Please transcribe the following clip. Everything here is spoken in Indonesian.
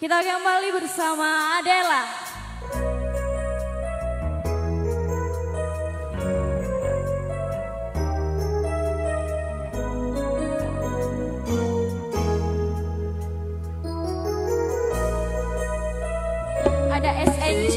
Kita kembali bersama Adela. Ada SNC,